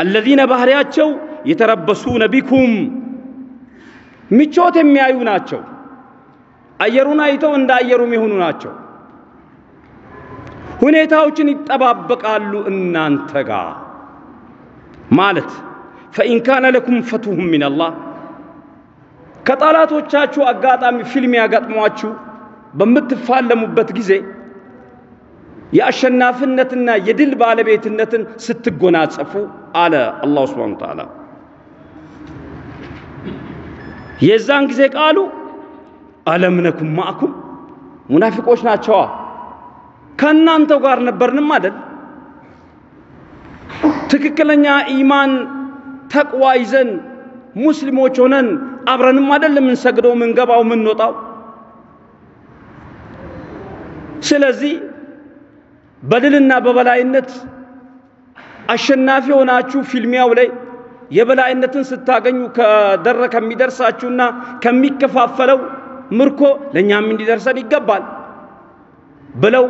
አለዚነ ባህሪያቸው የተረበሱነ ቢኩም ምቾት የሚያዩ ናቸው። አየሩን አይተው እንደ አየሩ የሚሆኑ ናቸው። ሁኔታዎችን ይጠባበቃሉ እናንተ ጋር ማለት ፈኢን ካነ ለኩም ፈትሁም ሚነላህ ከጠላቶቻችሁ አጋጣሚ ፊልም ያጋጥሟችሁ በምትፋለሙበት ጊዜ የአሸናፊነትና የድል ባለቤትነትን ስትጎናጸፉ አለ አላሁ ስብሓነ ወተዓላ። የዛን ጊዜ ቃሉ አለም ነኩም ማዕኩም ሙናፊቆች ናቸዋ ከእናንተው ጋር ነበርንም አደል? ትክክለኛ ኢማን ተቅዋ ይዘን ሙስሊሞች ሆነን አብረንም አደል የምንሰግደው፣ ምንገባው፣ ምንወጣው። ስለዚህ በድልና በበላይነት አሸናፊ ሆናችሁ ፊልሚያው ላይ የበላይነትን ስታገኙ ከደረ ከሚደርሳችሁና ከሚከፋፈለው ምርኮ ለእኛም እንዲደርሰን ይገባል ብለው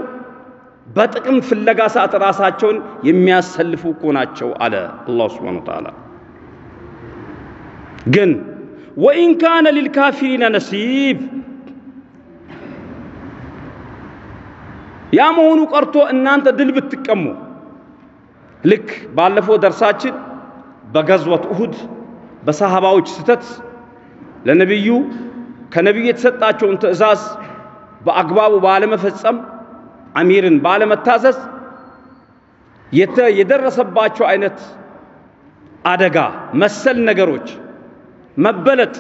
በጥቅም ፍለጋ ሰዓት ራሳቸውን የሚያሰልፉ እኮ ናቸው አለ አላሁ ስብሓነሁ ወተዓላ። ግን ወኢን ካነ ሊልካፊሪነ ነሲብ ያ መሆኑ ቀርቶ እናንተ ድል ብትቀሙ። ልክ ባለፈው ደርሳችን በገዝወት ኡሁድ በሰሃባዎች ስተት ለነቢዩ ከነቢዩ የተሰጣቸውን ትእዛዝ በአግባቡ ባለመፈጸም አሚርን ባለመታዘዝ የደረሰባቸው አይነት አደጋ መሰል ነገሮች መበለጥ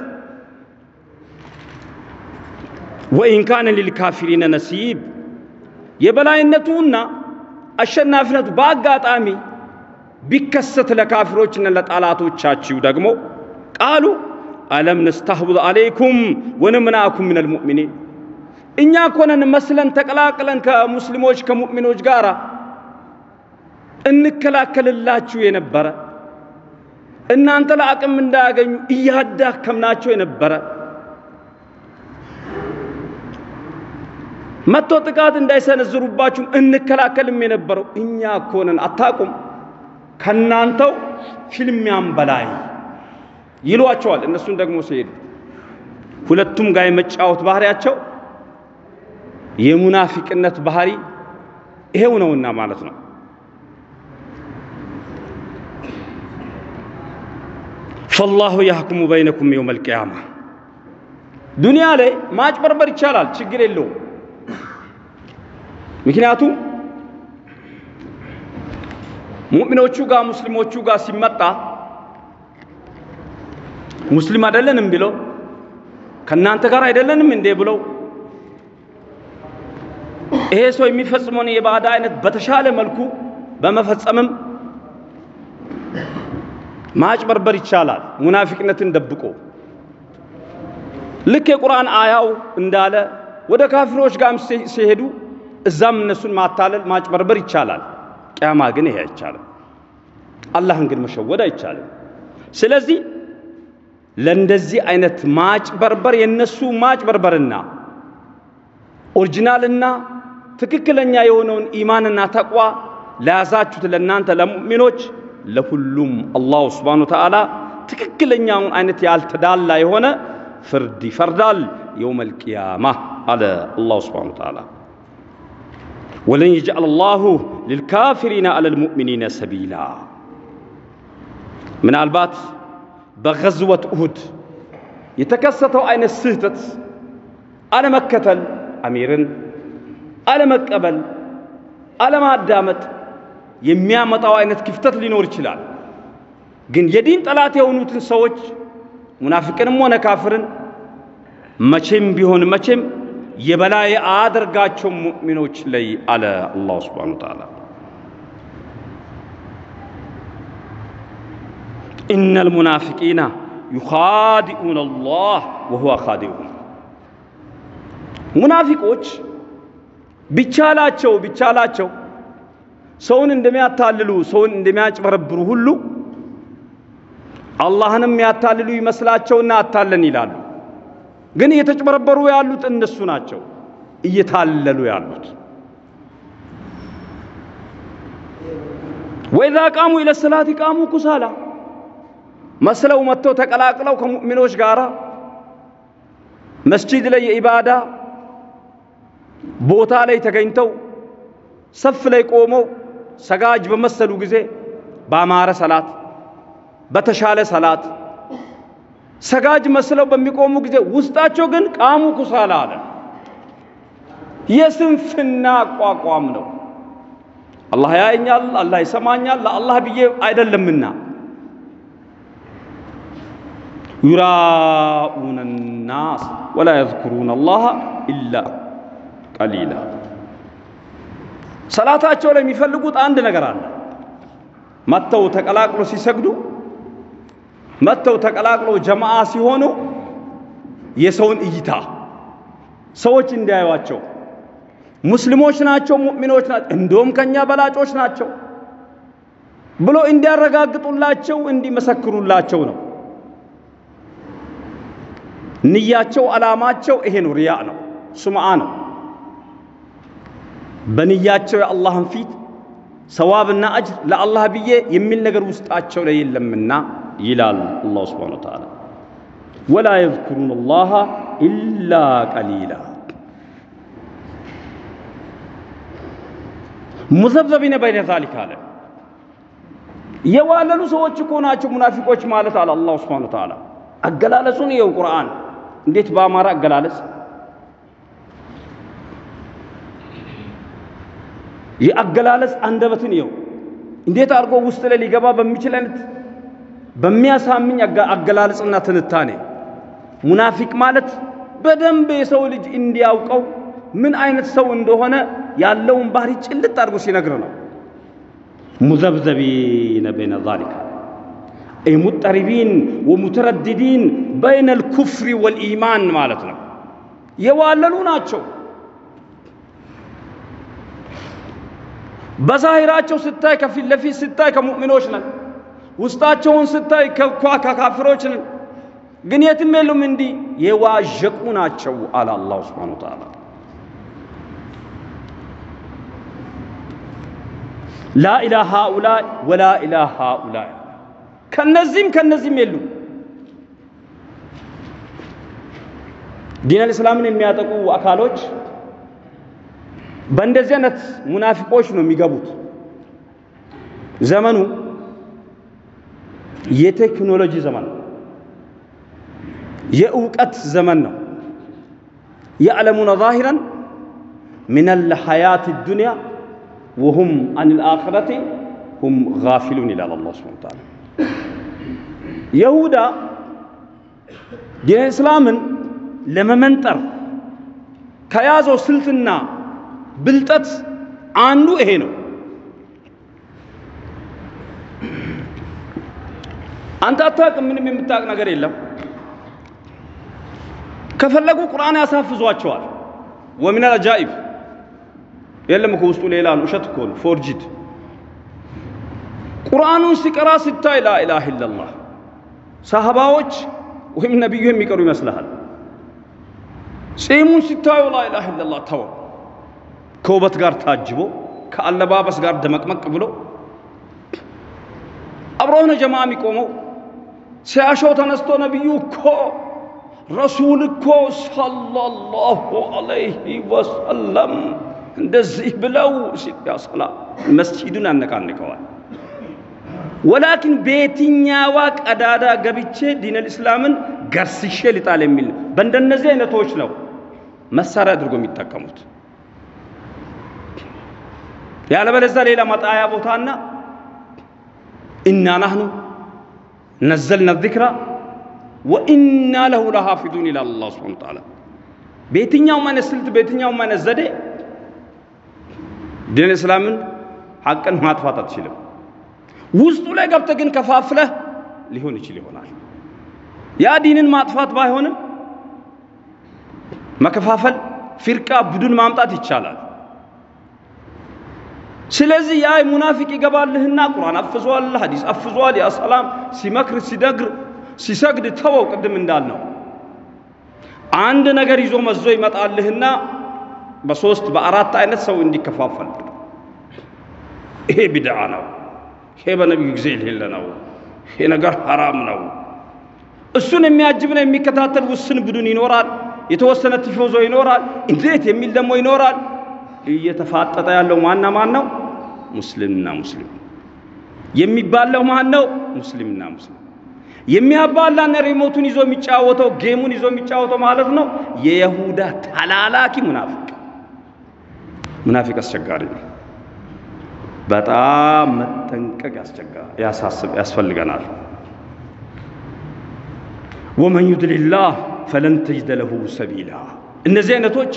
ወኢን ሊልካፊሪነ ነሲብ የበላይነቱና አሸናፊነቱ በአጋጣሚ ቢከሰት ለካፊሮችና ለጠላቶቻችሁ ደግሞ ቃሉ አለም ነስተህውዝ አለይኩም ወነምናኩም ሚነል ሙእሚኒን እኛ ኮነን መስለን ተቀላቅለን ከሙስሊሞች ከሙእሚኖች ጋር እንከላከልላችሁ የነበረ እናንተ ለአቅም እንዳያገኙ እያዳከምናቸው የነበረ መጥቶ ጥቃት እንዳይሰነዝሩባችሁም እንከላከልም የነበረው እኛ ኮነን አታቁም ከናንተው ፊልሚያም በላይ ይሏቸዋል። እነሱን ደግሞ ሲሄዱ ሁለቱም ጋር የመጫወት ባህሪያቸው የሙናፊቅነት ባህሪ ይሄው ነውና ማለት ነው። ፈላሁ ያህኩሙ በይነኩም የውመል ቂያማ ዱንያ ላይ ማጭበርበር ይቻላል፣ ችግር የለውም። ምክንያቱም ሙእሚኖቹ ጋር ሙስሊሞቹ ጋር ሲመጣ ሙስሊም አይደለንም ብለው ከእናንተ ጋር አይደለንም እንዴ ብለው ይሄ ሰው የሚፈጽመውን የባዕዳ አይነት በተሻለ መልኩ በመፈጸምም ማጭበርበር ይቻላል፣ ሙናፊቅነትን ደብቆ። ልክ የቁርአን አያው እንዳለ ወደ ካፊሮች ጋርም ሲሄዱ እዛም እነሱን ማታለል ማጭበርበር ይቻላል። ቅያማ ግን ይሄ አይቻልም። አላህን ግን መሸወድ አይቻልም። ስለዚህ ለእንደዚህ አይነት ማጭበርበር የነሱ ማጭበርበርና ኦሪጂናልና ትክክለኛ የሆነውን ኢማንና ተቋ ለያዛችሁት ለእናንተ ለሙእሚኖች ለሁሉም አላሁ ስብሓነ ወተዓላ ትክክለኛውን አይነት ያልተዳላ የሆነ ፍርድ ይፈርዳል የውመል ቂያማ አለ አላሁ ስብሓነ ወተዓላ። ወለን የጅዐል አላሁ ልልካፊሪና አለል ሙእሚኒነ ሰቢላ። ምናልባት በገዝወት ኡሁድ የተከሰተው አይነት ስህተት አለመከተል፣ አሚርን አለመቀበል፣ አለማዳመጥ የሚያመጣው አይነት ክፍተት ሊኖር ይችላል። ግን የዲን ጠላት የሆኑትን ሰዎች ሙናፊቅንም ሆነ ካፍርን መቼም ቢሆን መቼም የበላይ አያደርጋቸው ሙእሚኖች ላይ አለ አላሁ ስብሓነሁ ወተዓላ። ኢነል ሙናፊቂና ዩኻዲኡነ አላህ ወሁወ ኻዲኡሁም ሙናፊቆች ቢቻላቸው ቢቻላቸው ሰውን እንደሚያታልሉ ሰውን እንደሚያጭበረብሩ ሁሉ አላህንም ያታልሉ ይመስላቸውና አታለን ይላሉ። ግን እየተጭበረበሩ ያሉት እነሱ ናቸው፣ እየታለሉ ያሉት። ወኢዛ ቃሙ ኢለ ሰላት ቃሙ ኩሳላ መስለው መጥተው ተቀላቅለው ከሙእሚኖች ጋር መስጂድ ላይ የኢባዳ ቦታ ላይ ተገኝተው ሰፍ ላይ ቆመው ሰጋጅ በመሰሉ ጊዜ ባማረ ሰላት በተሻለ ሰላት ሰጋጅ መስለው በሚቆሙ ጊዜ ውስጣቸው ግን ቃሙ ኩሳላ አለ። የስንፍና አቋቋም ነው። አላህ ያየኛል፣ አላህ ይሰማኛል፣ ለአላህ ብዬ አይደለምና ዩራኡነ ናስ ወላ የዝኩሩነ አላህ ኢላ ቀሊላ። ሰላታቸው ላይ የሚፈልጉት አንድ ነገር አለ። መጥተው ተቀላቅሎ ሲሰግዱ መጥተው ተቀላቅሎ ጀማዓ ሲሆኑ የሰውን እይታ ሰዎች እንዲያዩዋቸው ሙስሊሞች ናቸው፣ ሙእሚኖች ናቸው፣ እንደውም ከኛ በላጮች ናቸው ብሎ እንዲያረጋግጡላቸው እንዲመሰክሩላቸው ነው። ንያቸው ዓላማቸው ይሄ ነው። ሪያ ነው፣ ሱምዓ ነው። በንያቸው የአላህን ፊት ሰዋብና አጅር ለአላህ ብዬ የሚል ነገር ውስጣቸው ላይ የለምና ይላል አላሁ ስብሓነሁ ወተዓላ። ወላ የዝኩሩነ አላህ ኢላ ቀሊላ ሙዘብዘቢነ በይነ ዛሊክ አለ። የዋለሉ ሰዎች እኮ ናቸው ሙናፊቆች ማለት አለ አላሁ ስብሓነሁ ወተዓላ። አገላለጹን ይኸው ቁርአን እንዴት በአማራ አገላለጽ የአገላለጽ አንደበትን ይኸው እንዴት አድርጎ ውስጥ ላይ ሊገባ በሚችል አይነት በሚያሳምኝ አገላለጽና ትንታኔ ሙናፊቅ ማለት በደንብ የሰው ልጅ እንዲያውቀው ምን አይነት ሰው እንደሆነ ያለውን ባህሪ ጭልጥ አድርጎ ሲነግር ነው። ሙዘብዘቢነ በይነ ዛሊካ ሙጠሪቢን ወሙተረድዲን በይነ ልኩፍሪ ወልኢማን ማለት ነው። የዋለሉ ናቸው። በዛሂራቸው ስታይ ከፊት ለፊት ስታይ ከሙእሚኖች ነን፣ ውስጣቸውን ስታይ ከካፊሮች ነን። ግን የትም የሉም እንዲህ የዋዠቁ ናቸው አለ الله سبحانه وتعالى። لا إلى هؤلاء ولا إلى هؤلاء ከነዚህም ከነዚህም የሉም። ዲነል እስላምን የሚያጠቁ አካሎች በእንደዚህ አይነት ሙናፊቆች ነው የሚገቡት። ዘመኑ የቴክኖሎጂ ዘመን ነው። የእውቀት ዘመን ነው። ያዕለሙነ ዛሂረን ሚነል ሐያት ዱንያ ወሁም አኒል አኺረቲ ሁም ጋፊሉን ይላል አላህ ሱብሓነሁ ወተዓላ። የሁዳ ዲነ እስላምን ለመመንጠር ከያዘው ስልትና ብልጠት አንዱ ይሄ ነው። አንተ አታውቅም፣ ምንም የምታውቅ ነገር የለም። ከፈለጉ ቁርአን ያሳፍዟቸዋል። ومن العجائب የለም እኮ ውስጡ ሌላ ነው፣ ውሸት እኮ ነው፣ forged። ቁርአኑን ሲቀራ ስታይ لا إله إلا الله ሳህባዎች ወይም ነቢዩ የሚቀሩ ይመስልሃል። ጺሙን ሲታዩ ላኢላሃ ኢለላህ ተወው ከውበት ጋር ታጅቦ ከአለባበስ ጋር ደመቅመቅ ብሎ አብሮነ ጀማ የሚቆመው ሲያሸው ተነስቶ ነቢዩ እኮ ረሱል እኮ ሰለላሁ ዐለይሂ ወሰለም እንደዚህ ብለው ሲያሰላ መስጂዱን ያነቃንቀዋል። ወላኪን በየትኛዋ ቀዳዳ ገብቼ ዲነል እስላምን ገርስሼ ልጣል የሚል በእንደነዚህ አይነቶች ነው መሳሪያ አድርጎ የሚጠቀሙት። ያለበለዚያ ሌላ መጣያ ቦታና ኢና ናህኑ ነዘልና ዚክራ ወኢና ለሁ ለሃፊዙን ይላል አላህ ሱብሓነሁ ወተዓላ። በየትኛውም አይነት ስልት በየትኛውም አይነት ዘዴ ዲን እስላምን ሐቅን ማጥፋት አትችልም። ውስጡ ላይ ገብተህ ግን ከፋፍለህ ሊሆን ይችል ይሆናል። ያ ዲንን ማጥፋት ባይሆንም መከፋፈል፣ ፊርቃ፣ ቡድን ማምጣት ይቻላል። ስለዚህ ያ ሙናፊቅ ይገባልህና ቁርአን አፍዟል፣ ሐዲስ አፍዟል፣ ያ ሰላም ሲመክር ሲደግር ሲሰግድ ተወው። ቅድም እንዳልነው አንድ ነገር ይዞ መዞ ይመጣልህና በሶስት በአራት አይነት ሰው እንዲከፋፈል ይሄ ቢድዓ ነው። ይሄ በነቢዩ ጊዜ የሌለ ነው። ይሄ ነገር ሐራም ነው። እሱን የሚያጅብና የሚከታተል ውስን ቡድን ይኖራል። የተወሰነ ቲፎዞ ይኖራል። እንዴት የሚል ደግሞ ይኖራል። እየተፋጠጠ ያለው ማንና ማን ነው? ሙስሊምና ሙስሊም። የሚባለው ማን ነው? ሙስሊምና ሙስሊም። የሚያባላና remote ኡን ይዞ የሚጫወተው game ኡን ይዞ የሚጫወተው ማለት ነው የይሁዳ ተላላኪ ሙናፊቅ። ሙናፊቅ አስቸጋሪ ነው። በጣም መጠንቀቅ ያስፈልገናል። ወመን ዩድልላህ ፈለን ተጅደ ለሁ ሰቢላ። እነዚህ አይነቶች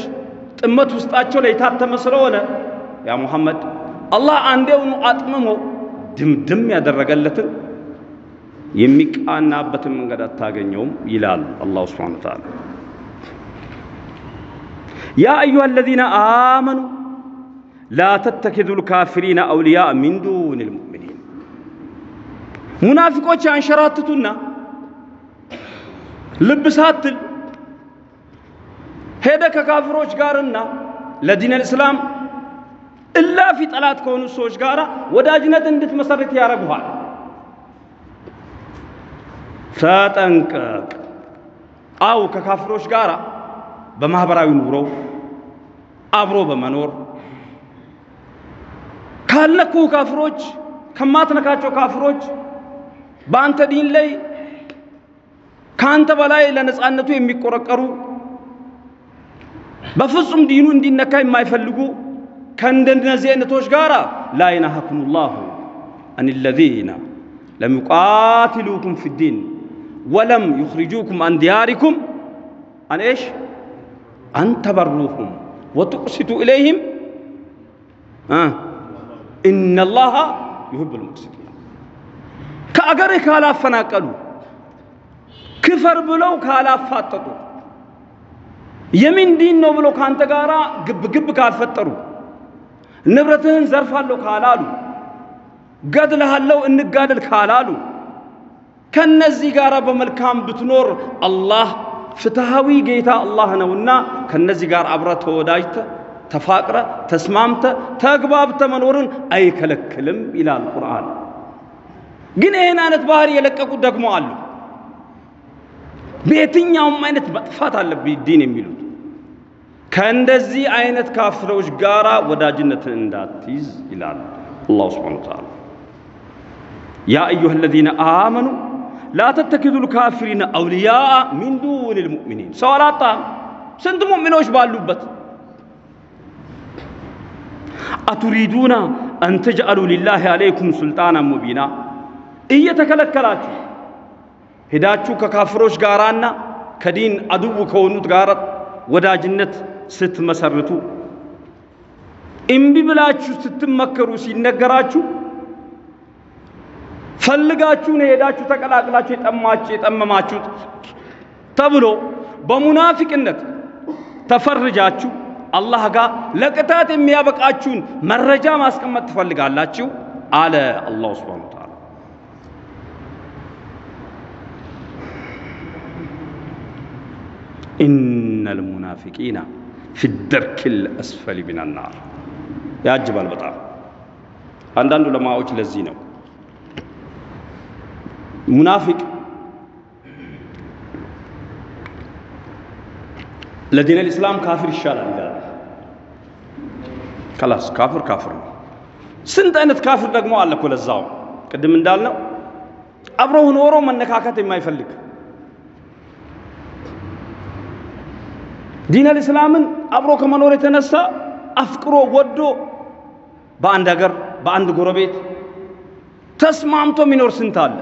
ጥመት ውስጣቸው ላይ የታተመ ስለሆነ ያ ሙሐመድ አላህ አንዴውኑ አጥምሞ ድምድም ያደረገለትን የሚቃናበትን መንገድ አታገኘውም ይላል አላሁ ስብሓነሁ ወተዓላ። ያ አዩሃ አለዚነ አመኑ ላ ተተኪዙ ልካፊሪነ አውልያ ሚን ዱን ልሙእሚኒን። ሙናፊቆች ያንሸራትቱና ልብ ሳትል ሄደ ከካፍሮች ጋርና ለዲን ልእስላም እላፊ ጠላት ከሆኑ ሰዎች ጋር ወዳጅነት እንድትመሰርት ያደርጉሃል። ተጠንቀቅ። አው ከካፍሮች ጋር በማህበራዊ ኑሮ አብሮ በመኖር ካለኩ ካፍሮች ከማትነካቸው ካፍሮች በአንተ ዲን ላይ ከአንተ በላይ ለነፃነቱ የሚቆረቀሩ በፍጹም ዲኑ እንዲነካ የማይፈልጉ ከእንደነዚህ አይነቶች ጋር لا ينهاكم الله عن الذين لم يقاتلوكم في الدين ولم يخرجوكم من دياركم أن أيش أن تبروهم وتقسطوا إليهم إن الله يحب المقسطين። ከአገርህ ካላፈናቀሉ ክፈር ብለው ካላፋጠጡ የምን ዲን ነው ብለው ከአንተ ጋር ግብ ግብ ካልፈጠሩ ንብረትህን ዘርፋለሁ ካላሉ ገድልሃለሁ እንጋደል ካላሉ ከነዚህ ጋር በመልካም ብትኖር አላህ ፍትሃዊ ጌታ አላህ ነውና ከነዚህ ጋር አብረ ተወዳጅተ ተፋቅረ ተስማምተ ተግባብተ መኖርን አይከለክልም ይላል ቁርአን። ግን ይህን አይነት ባህሪ የለቀቁት ደግሞ አሉ። በየትኛውም አይነት መጥፋት አለብኝ ዲን የሚሉት ከእንደዚህ አይነት ካፍሮች ጋር ወዳጅነትን እንዳትይዝ ይላል አላሁ ስብሓነሁ ወተዓላ። ያ አዩሃ አለዚነ አመኑ ላ ተተኪዙ ልካፊሪነ አውልያአ ሚን ዱን ልሙእሚኒን። ሰው አላጣም። ስንት ሙእሚኖች ባሉበት አቱሪዱና አን ተጅአሉ ሊላሂ አለይኩም ሱልጣና ሙቢና እየተከለከላችሁ ሄዳችሁ ከካፍሮች ጋራና ከዲን አድው ከሆኑት ጋር ወዳጅነት ስትመሰርቱ እምቢ ብላችሁ ስትመከሩ ሲነገራችሁ ፈልጋችሁ ነው ሄዳችሁ ተቀላቅላችሁ የጠማችሁ የጠመማችሁት ተብሎ በሙናፊቅነት ተፈርጃችሁ አላህ ጋር ለቅጣት የሚያበቃችሁን መረጃ ማስቀመጥ ትፈልጋላችሁ አለ አላሁ ሱብሓነሁ ወተዓላ። ኢነል ሙናፊቂና ፊ ደርኪል አስፈሊ ሚነናር። ያጅባል በጣም አንዳንድ ዑለማዎች ለዚህ ነው ሙናፊቅ ለዲን አልኢስላም ካፍር ይሻላል ይላል። ከላስ ካፍር ካፍር ነው። ስንት አይነት ካፍር ደግሞ አለ እኮ ለዛው ቅድም እንዳልነው አብረው ኖሮ መነካከት የማይፈልግ ዲን አልኢስላምን አብሮ ከመኖር የተነሳ አፍቅሮ ወዶ በአንድ ሀገር በአንድ ጎረቤት ተስማምቶ የሚኖር ስንት አለ።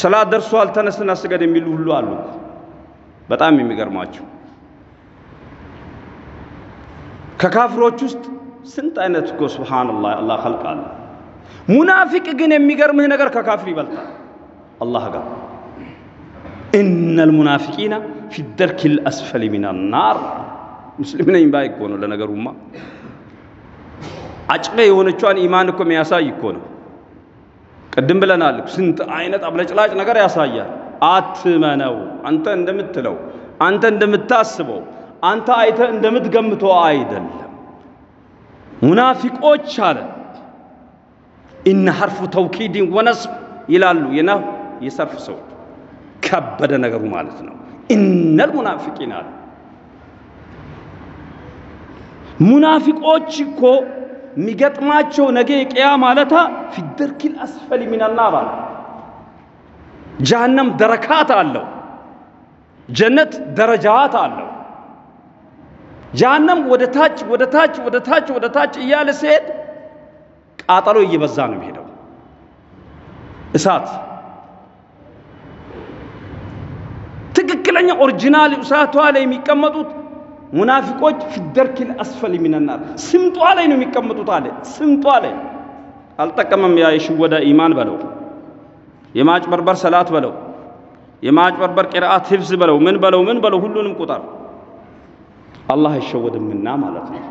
ሰላት ደርሷል ተነስና ስገድ የሚሉ ሁሉ አሉ። በጣም የሚገርማችሁ ከካፍሮች ውስጥ ስንት አይነት እኮ سبحان الله አላህ ኸልቅ አለ። ሙናፊቅ ግን የሚገርምህ ነገር ከካፍር ይበልጣል አላህ ጋር إن المنافقين في الدرك الأسفل من النار። ሙስሊም ነኝ ባይ እኮ ነው ለነገሩማ። አጭቀ የሆነቿን ኢማን እኮ የሚያሳይ እኮ ነው። ቅድም ብለናል። ስንት አይነት አብለጭላጭ ነገር ያሳያል። አትመነው። አንተ እንደምትለው አንተ እንደምታስበው አንተ አይተ እንደምትገምተው አይደለም። ሙናፊቆች አለ ኢነ ሐርፉ ተውኪድን ወነስብ ይላሉ የነህ የሰርፍ ሰው ከበደ ነገሩ ማለት ነው። ኢነል ሙናፊቂን አለ ሙናፊቆች እኮ የሚገጥማቸው ነገ ቂያማ ለታ في الدرك الأسفل من النار አለ። ጀሃነም دركات አለው፣ ጀነት درجات አለው። ጀሃነም ወደ ታች ወደ ታች ወደ ታች ወደ ታች እያለ ሲሄድ ቃጠሎ እየበዛ ነው የሚሄደው። እሳት ትክክለኛ original እሳቷ ላይ የሚቀመጡት ሙናፊቆች في الدرك الأسفل من النار ስምጧ ላይ ነው የሚቀመጡት አለ። ስምጧ ላይ አልጠቀመም። ያ የሽወዳ ኢማን በለው የማጭበርበር ሰላት በለው የማጭበርበር قراءة حفظ በለው ምን በለው ምን በለው ሁሉንም ቁጠር አላህ አይሸወድምና ማለት ነው።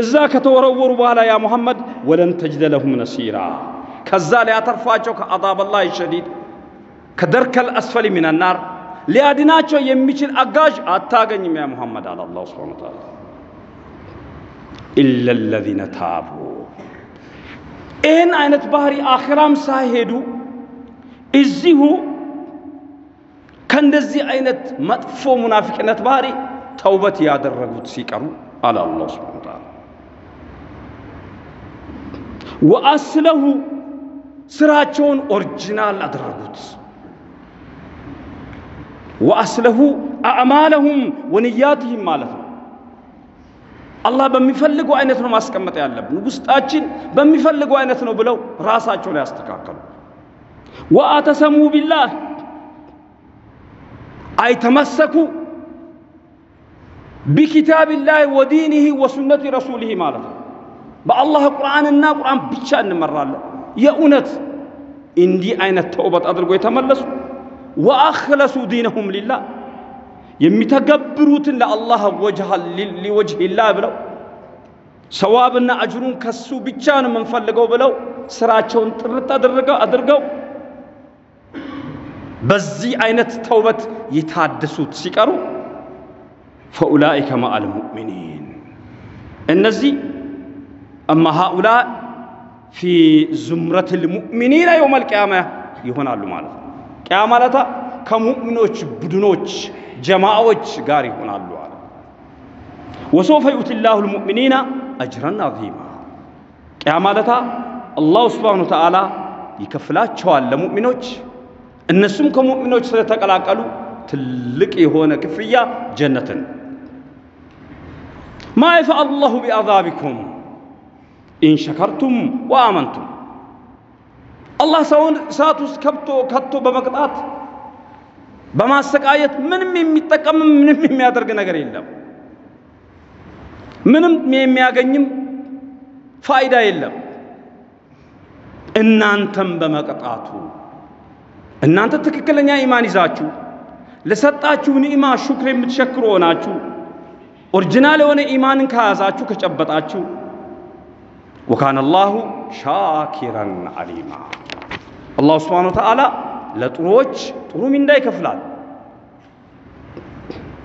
እዛ ከተወረወሩ በኋላ يا محمد ولن تجد لهم نصيرا ከዛ ሊያተርፋቸው ከአዛበላህ ሸዲድ ከደርከል አስፈሊ ሚነናር ሊያድናቸው የሚችል አጋዥ አታገኝም ያ ሙሐመድ አለ አላሁ ሱብሓነሁ ወተዓላ። ኢለ ለዚነ ታቡ። ይህን አይነት ባህሪ አኺራም ሳይሄዱ እዚሁ ከእንደዚህ አይነት መጥፎ ሙናፊቅነት ባህሪ ተውበት ያደረጉት ሲቀሩ አለ አላሁ ሱብሓነሁ ወተዓላ። ወአስለሁ ስራቸውን ኦሪጂናል አደረጉት። ወአስለሁ አዕማለሁም ወንያትህም ማለት ነው። አላህ በሚፈልገው አይነት ነው ማስቀመጥ ያለብን። ውስጣችን በሚፈልገው አይነት ነው ብለው ራሳቸው ላይ ያስተካከሉ። ወአተሰሙ ቢላህ አይተመሰኩ ቢኪታቢላህ ወዲኒህ ወሱነቲ ረሱሊህ ማለት ነው። በአላህ ቁርአንና ቁርአን ብቻ እንመራለን። የእውነት እንዲህ አይነት ተውበት አድርጎ የተመለሱ ወአኽለሱ ዲነሁም ሊላህ የሚተገብሩትን ለአላህ ሊወጅሂላህ ብለው ሰዋብና አጅሩን ከሱ ብቻ ነው የምንፈልገው ብለው ስራቸውን ጥርት አድርገው አድርገው በዚህ አይነት ተውበት የታደሱት ሲቀሩ فأولئك مع المؤمنين። እነዚህ እማ هؤلاء في زمرة المؤمنين يوم القيامة ይሆናሉ ማለት ነው። ቂያማ ለታ ከሙእሚኖች ቡድኖች ጀማዓዎች ጋር ይሆናሉ አለ። وسوف يؤتي المؤمنين أجرا عظيما ቂያማ ለታ الله سبحانه وتعالى ይከፍላቸዋል ለሙእሚኖች እነሱም ከሙእሚኖች ስለተቀላቀሉ ትልቅ የሆነ ክፍያ ጀነትን ما يفعل الله بعذابكم إن شكرتم وآمنتم አላህ ሰውን እሳት ውስጥ ከብቶ ከቶ በመቅጣት በማሰቃየት ምንም የሚጠቀምም ምንም የሚያደርግ ነገር የለም። ምንም የሚያገኝም ፋይዳ የለም። እናንተም በመቅጣቱ እናንተ ትክክለኛ ኢማን ይዛችሁ ለሰጣችሁ ኒዕማ ሹክር የምትሸክሩ ሆናችሁ original የሆነ ኢማንን ከያዛችሁ ከጨበጣችሁ وكان الله شاكرا عليما الله سبحانه وتعالى ለጥሩዎች ጥሩ ምንዳ ይከፍላል።